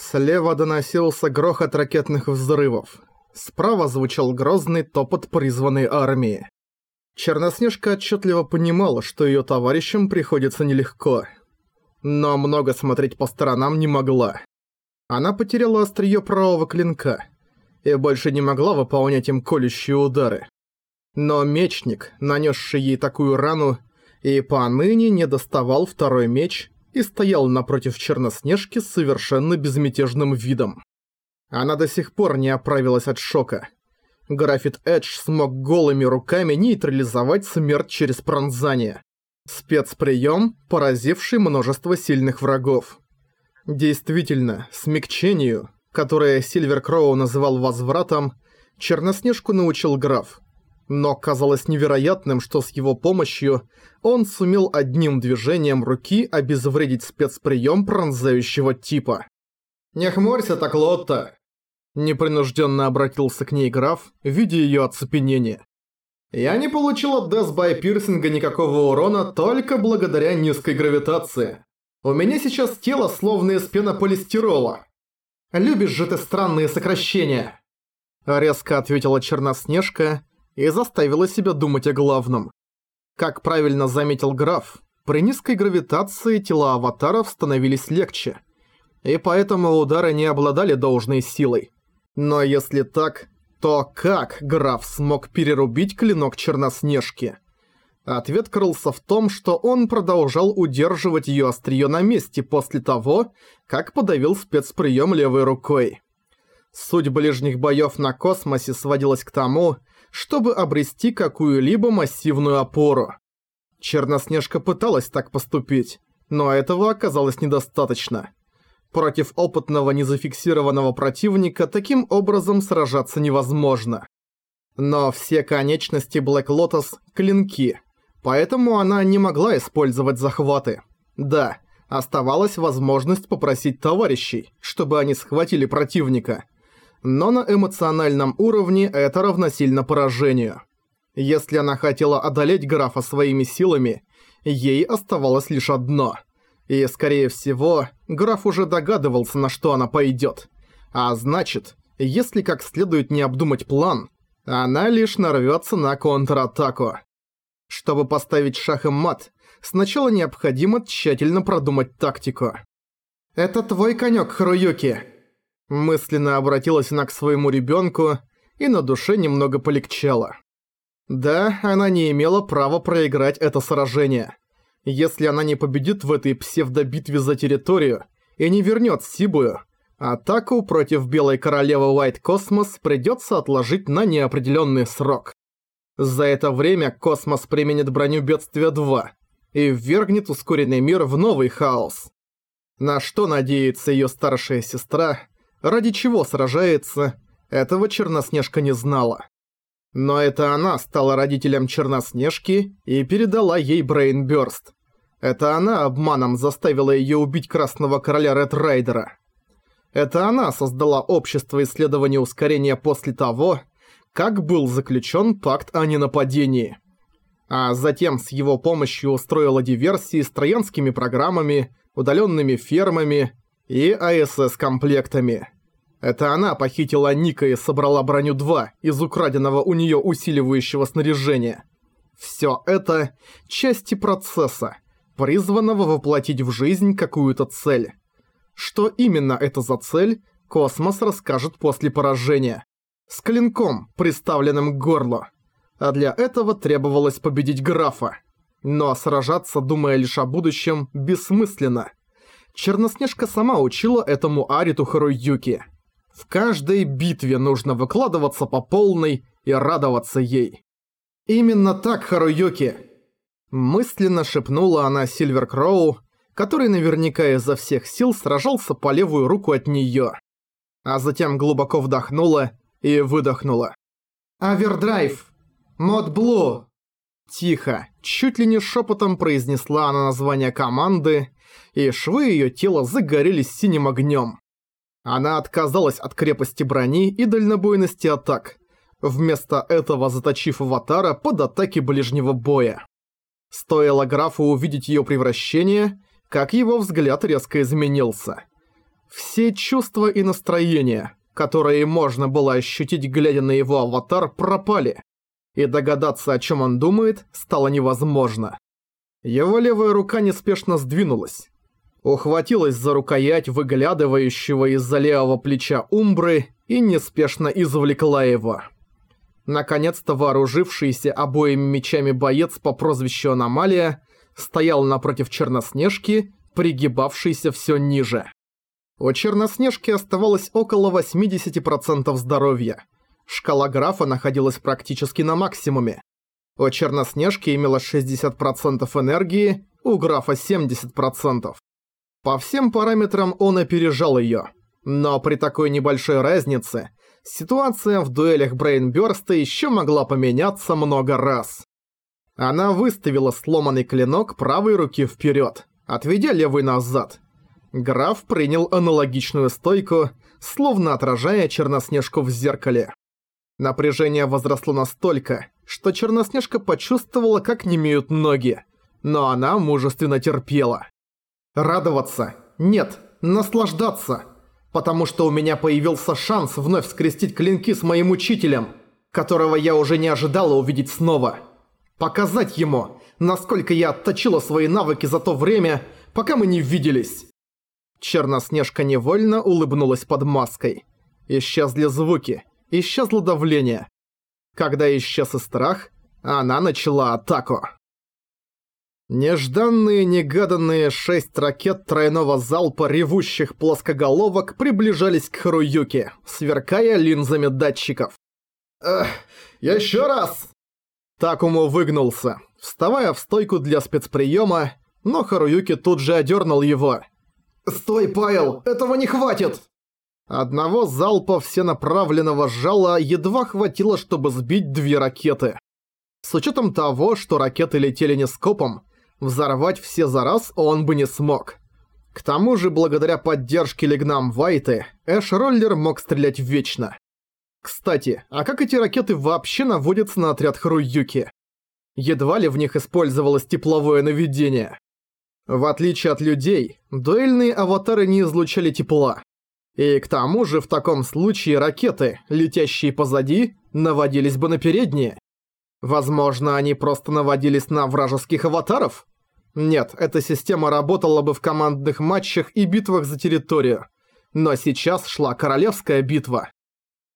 Слева доносился грохот ракетных взрывов. Справа звучал грозный топот призванной армии. Черноснежка отчетливо понимала, что ее товарищам приходится нелегко. Но много смотреть по сторонам не могла. Она потеряла острие правого клинка и больше не могла выполнять им колющие удары. Но мечник, нанесший ей такую рану, и поныне не доставал второй меч и стоял напротив Черноснежки с совершенно безмятежным видом. Она до сих пор не оправилась от шока. Графит Эдж смог голыми руками нейтрализовать смерть через пронзание. Спецприем, поразивший множество сильных врагов. Действительно, смягчению, которое Сильвер Кроу называл возвратом, Черноснежку научил граф. Но казалось невероятным, что с его помощью он сумел одним движением руки обезвредить спецприем пронзающего типа. «Не хмурься так, Лотта!» Непринужденно обратился к ней граф, видя ее оцепенение. «Я не получил от Death Пирсинга никакого урона только благодаря низкой гравитации. У меня сейчас тело словно из пенополистирола. Любишь же ты странные сокращения!» Резко ответила Черноснежка, и заставила себя думать о главном. Как правильно заметил граф, при низкой гравитации тела аватаров становились легче, и поэтому удары не обладали должной силой. Но если так, то как граф смог перерубить клинок Черноснежки? Ответ крылся в том, что он продолжал удерживать ее острие на месте после того, как подавил спецприем левой рукой. Суть ближних боев на космосе сводилась к тому, чтобы обрести какую-либо массивную опору. Черноснежка пыталась так поступить, но этого оказалось недостаточно. Против опытного незафиксированного противника таким образом сражаться невозможно. Но все конечности Black Lotus – клинки, поэтому она не могла использовать захваты. Да, оставалась возможность попросить товарищей, чтобы они схватили противника – но на эмоциональном уровне это равносильно поражению. Если она хотела одолеть графа своими силами, ей оставалось лишь одно. И, скорее всего, граф уже догадывался, на что она пойдет. А значит, если как следует не обдумать план, она лишь нарвется на контратаку. Чтобы поставить шах и мат, сначала необходимо тщательно продумать тактику. «Это твой конёк, Харуюки», Мысленно обратилась она к своему ребенку, и на душе немного полегчало. Да, она не имела права проиграть это сражение. Если она не победит в этой псевдобитве за территорию и не вернет Сибую, атаку против Белой Королевы White Cosmos придется отложить на неопределенный срок. За это время Космос применит броню Бедствия 2 и ввергнет ускоренный мир в новый хаос. На что надеется ее старшая сестра – Ради чего сражается, этого Черноснежка не знала. Но это она стала родителем Черноснежки и передала ей Брейнбёрст. Это она обманом заставила её убить Красного Короля Ред Райдера. Это она создала общество исследования ускорения после того, как был заключен пакт о ненападении. А затем с его помощью устроила диверсии с троянскими программами, удаленными фермами и АСС-комплектами. Это она похитила Ника и собрала броню 2 из украденного у нее усиливающего снаряжения. Все это – части процесса, призванного воплотить в жизнь какую-то цель. Что именно это за цель, Космос расскажет после поражения. С клинком, приставленным к горлу. А для этого требовалось победить графа. Но сражаться, думая лишь о будущем, бессмысленно – Черноснежка сама учила этому Ариту Харуюки. В каждой битве нужно выкладываться по полной и радоваться ей. «Именно так, Харуюки!» Мысленно шепнула она Сильвер Кроу, который наверняка изо всех сил сражался по левую руку от неё. А затем глубоко вдохнула и выдохнула. «Overdrive! Mode Blue!» Тихо, чуть ли не шепотом произнесла она название команды, и швы ее тела загорелись синим огнем. Она отказалась от крепости брони и дальнобойности атак, вместо этого заточив аватара под атаки ближнего боя. Стоило графу увидеть ее превращение, как его взгляд резко изменился. Все чувства и настроения, которые можно было ощутить, глядя на его аватар, пропали. И догадаться, о чем он думает, стало невозможно. Его левая рука неспешно сдвинулась. Ухватилась за рукоять выглядывающего из-за левого плеча Умбры и неспешно извлекла его. Наконец-то вооружившийся обоими мечами боец по прозвищу Аномалия стоял напротив Черноснежки, пригибавшийся все ниже. У Черноснежки оставалось около 80% здоровья. Шкала графа находилась практически на максимуме. У Черноснежки имело 60% энергии, у графа 70%. По всем параметрам он опережал её. Но при такой небольшой разнице ситуация в дуэлях Брейнбёрста ещё могла поменяться много раз. Она выставила сломанный клинок правой руки вперёд, отведя левый назад. Граф принял аналогичную стойку, словно отражая Черноснежку в зеркале. Напряжение возросло настолько, что Черноснежка почувствовала, как немеют ноги, но она мужественно терпела. Радоваться? Нет, наслаждаться потому что у меня появился шанс вновь скрестить клинки с моим учителем, которого я уже не ожидала увидеть снова. Показать ему, насколько я отточила свои навыки за то время, пока мы не виделись. Черноснежка невольно улыбнулась под маской. Исчезли звуки, исчезло давление. Когда исчез и страх, она начала атаку. Нежданные, негаданные шесть ракет тройного залпа ревущих плоскоголовок приближались к Харуюке, сверкая линзами датчиков. «Эх, еще раз!» Такому выгнулся, вставая в стойку для спецприема, но Харуюки тут же одернул его. «Стой, Пайл, этого не хватит!» Одного залпа всенаправленного жала едва хватило, чтобы сбить две ракеты. С учетом того, что ракеты летели не скопом, Взорвать все за раз он бы не смог. К тому же, благодаря поддержке Лигнам Вайты, Эш-роллер мог стрелять вечно. Кстати, а как эти ракеты вообще наводятся на отряд Харуюки? Едва ли в них использовалось тепловое наведение. В отличие от людей, дуэльные аватары не излучали тепла. И к тому же в таком случае ракеты, летящие позади, наводились бы на передние. Возможно, они просто наводились на вражеских аватаров? Нет, эта система работала бы в командных матчах и битвах за территорию. Но сейчас шла королевская битва.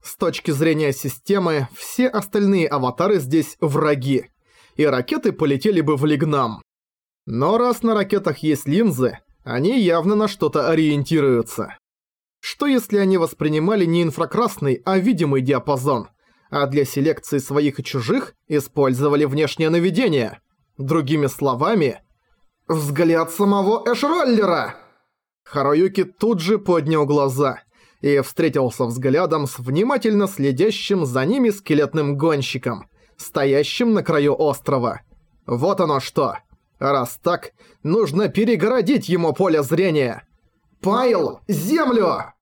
С точки зрения системы, все остальные аватары здесь враги. И ракеты полетели бы в Лигнам. Но раз на ракетах есть линзы, они явно на что-то ориентируются. Что если они воспринимали не инфракрасный, а видимый диапазон – а для селекции своих и чужих использовали внешнее наведение. Другими словами, взгляд самого Эшроллера. Харуюки тут же поднял глаза и встретился взглядом с внимательно следящим за ними скелетным гонщиком, стоящим на краю острова. Вот оно что. Раз так, нужно перегородить ему поле зрения. «Пайл, землю!»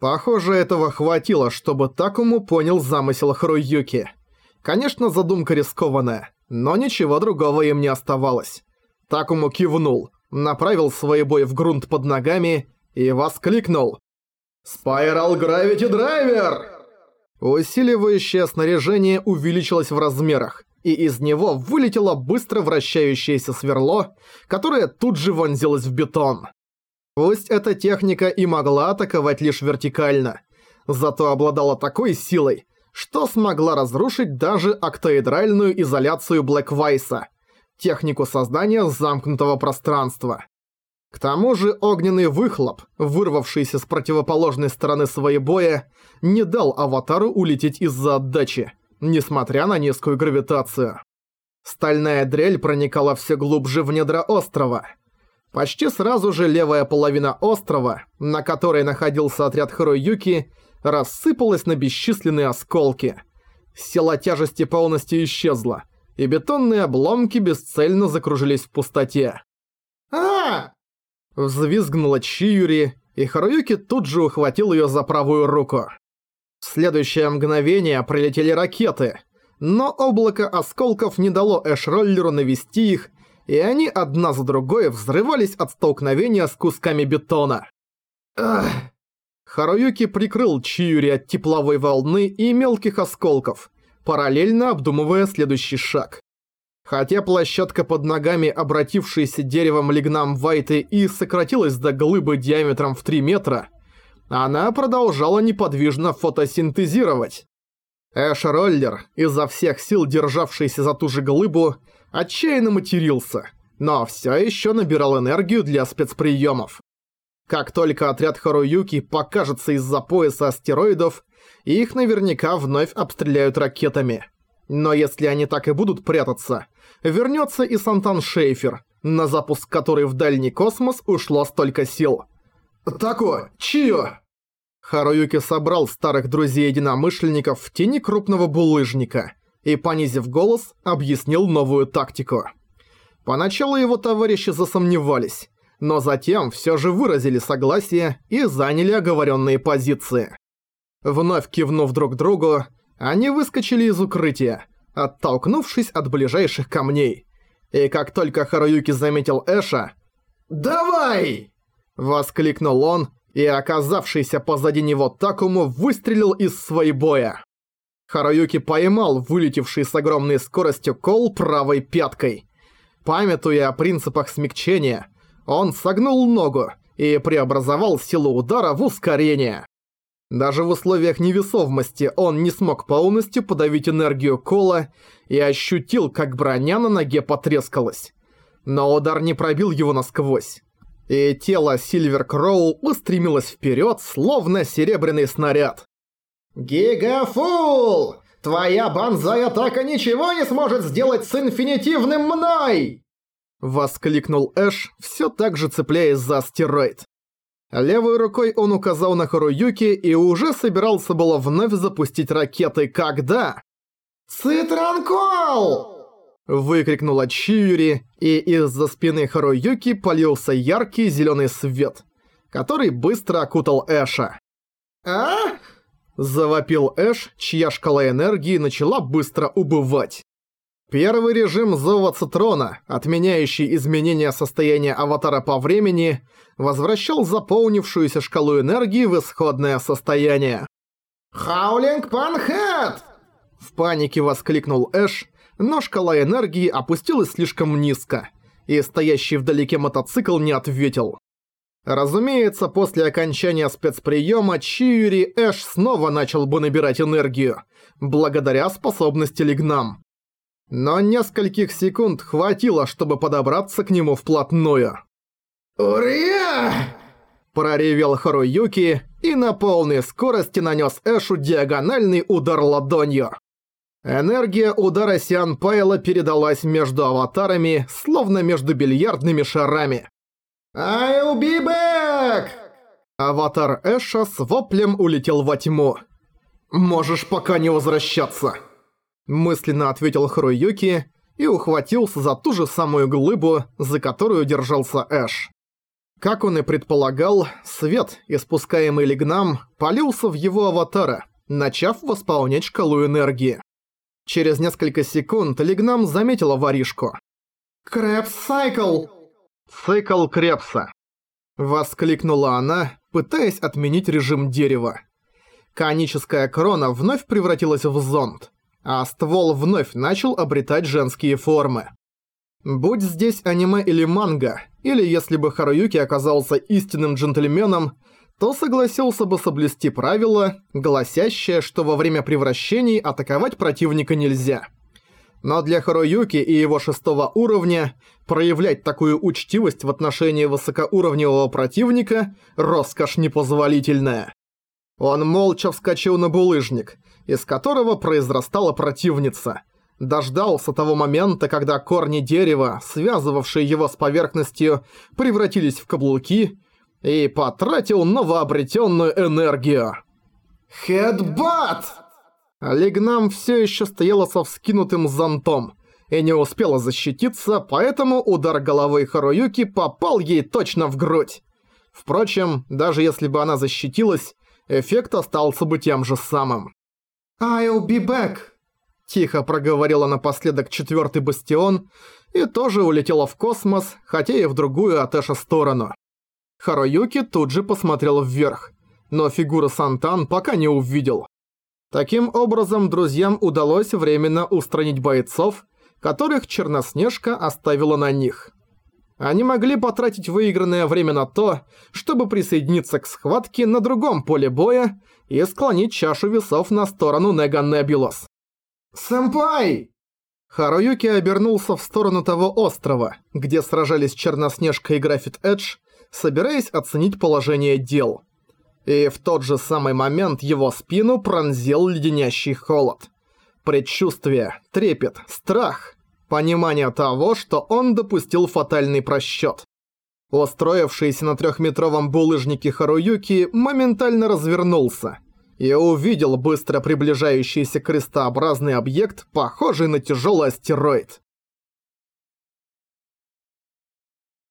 Похоже, этого хватило, чтобы Такому понял замысел Харуюки. Конечно, задумка рискованная, но ничего другого им не оставалось. Такому кивнул, направил свой бой в грунт под ногами и воскликнул. «Спайрал Гравити Драйвер!» Усиливающее снаряжение увеличилось в размерах, и из него вылетело быстро вращающееся сверло, которое тут же вонзилось в бетон. Пусть эта техника и могла атаковать лишь вертикально, зато обладала такой силой, что смогла разрушить даже октоэдральную изоляцию Блэквайса, технику создания замкнутого пространства. К тому же огненный выхлоп, вырвавшийся с противоположной стороны своей боя, не дал аватару улететь из-за отдачи, несмотря на низкую гравитацию. Стальная дрель проникала все глубже в недра острова – Почти сразу же левая половина острова, на которой находился отряд Харуюки, рассыпалась на бесчисленные осколки. Сила тяжести полностью исчезла, и бетонные обломки бесцельно закружились в пустоте. а Взвизгнула Чиюри, и Харуюки тут же ухватил ее за правую руку. В следующее мгновение прилетели ракеты, но облако осколков не дало Эш-роллеру навести их и они одна за другой взрывались от столкновения с кусками бетона. Ах. Харуюки прикрыл Чиюри от тепловой волны и мелких осколков, параллельно обдумывая следующий шаг. Хотя площадка под ногами, обратившаяся деревом лигнам Вайты и сократилась до глыбы диаметром в 3 метра, она продолжала неподвижно фотосинтезировать. Эш-роллер, изо всех сил державшийся за ту же глыбу, отчаянно матерился, но все еще набирал энергию для спецприемов. Как только отряд Харуюки покажется из-за пояса астероидов, их наверняка вновь обстреляют ракетами. Но если они так и будут прятаться, вернется и Сантан Шейфер, на запуск которой в дальний космос ушло столько сил. «Тако, чьё?» Харуюки собрал старых друзей-единомышленников в тени крупного булыжника и, понизив голос, объяснил новую тактику. Поначалу его товарищи засомневались, но затем все же выразили согласие и заняли оговоренные позиции. Вновь кивнув друг другу, они выскочили из укрытия, оттолкнувшись от ближайших камней. И как только Харуюки заметил Эша «Давай!» – воскликнул он, и оказавшийся позади него Такому выстрелил из своей боя. Харуюки поймал вылетевший с огромной скоростью кол правой пяткой. Памятуя о принципах смягчения, он согнул ногу и преобразовал силу удара в ускорение. Даже в условиях невесомости он не смог полностью подавить энергию кола и ощутил, как броня на ноге потрескалась. Но удар не пробил его насквозь и тело Сильвер Кроу устремилось вперед, словно серебряный снаряд. «Гигафул! Твоя банзая атака ничего не сможет сделать с инфинитивным мной!» Воскликнул Эш, все так же цепляясь за астероид. Левой рукой он указал на Харуюки и уже собирался было вновь запустить ракеты, когда... «Цитранкол!» Выкрикнула Чиюри, и из-за спины Харуюки полился яркий зеленый свет, который быстро окутал Эша. «А?» Завопил Эш, чья шкала энергии начала быстро убывать. Первый режим Зова Цитрона, отменяющий изменение состояния аватара по времени, возвращал заполнившуюся шкалу энергии в исходное состояние. «Хаулинг Панхэт!» В панике воскликнул Эш, но шкала энергии опустилась слишком низко, и стоящий вдалеке мотоцикл не ответил. Разумеется, после окончания спецприема Чиури Эш снова начал бы набирать энергию, благодаря способности Лигнам. Но нескольких секунд хватило, чтобы подобраться к нему вплотную. «Ура!» Проревел Харуюки и на полной скорости нанес Эшу диагональный удар ладонью. Энергия удара Сиан Пайла передалась между аватарами, словно между бильярдными шарами. «I'll be back!» Аватар Эша с воплем улетел во тьму. «Можешь пока не возвращаться!» Мысленно ответил Харуюки и ухватился за ту же самую глыбу, за которую держался Эш. Как он и предполагал, свет, испускаемый Лигнам, полился в его аватара, начав восполнять шкалу энергии. Через несколько секунд Лигнам заметила воришку. «Krebs Cycle!» «Цикл Крепса!» Воскликнула она, пытаясь отменить режим дерева. Коническая крона вновь превратилась в зонд, а ствол вновь начал обретать женские формы. Будь здесь аниме или манга, или если бы Харуюки оказался истинным джентльменом, то согласился бы соблюсти правило, гласящее, что во время превращений атаковать противника нельзя. Но для Харуюки и его шестого уровня проявлять такую учтивость в отношении высокоуровневого противника – роскошь непозволительная. Он молча вскочил на булыжник, из которого произрастала противница. Дождался того момента, когда корни дерева, связывавшие его с поверхностью, превратились в каблуки, и потратил новообретенную энергию. «Хедбат!» Лигнам все еще стояла со вскинутым зонтом и не успела защититься, поэтому удар головой Харуюки попал ей точно в грудь. Впрочем, даже если бы она защитилась, эффект остался бы тем же самым. «I'll be back», – тихо проговорила напоследок четвертый бастион и тоже улетела в космос, хотя и в другую от Эша сторону. Харуюки тут же посмотрел вверх но фигуры Сантан пока не увидел. Таким образом, друзьям удалось временно устранить бойцов, которых Черноснежка оставила на них. Они могли потратить выигранное время на то, чтобы присоединиться к схватке на другом поле боя и склонить чашу весов на сторону Неган Небулос. «Сэмпай!» Харуюки обернулся в сторону того острова, где сражались Черноснежка и Графит Эдж, собираясь оценить положение дел. И в тот же самый момент его спину пронзил леденящий холод. Предчувствие, трепет, страх, понимание того, что он допустил фатальный просчёт. Устроившийся на трехметровом булыжнике Харуюки моментально развернулся и увидел быстро приближающийся крестообразный объект, похожий на тяжелый астероид.